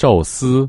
寿司。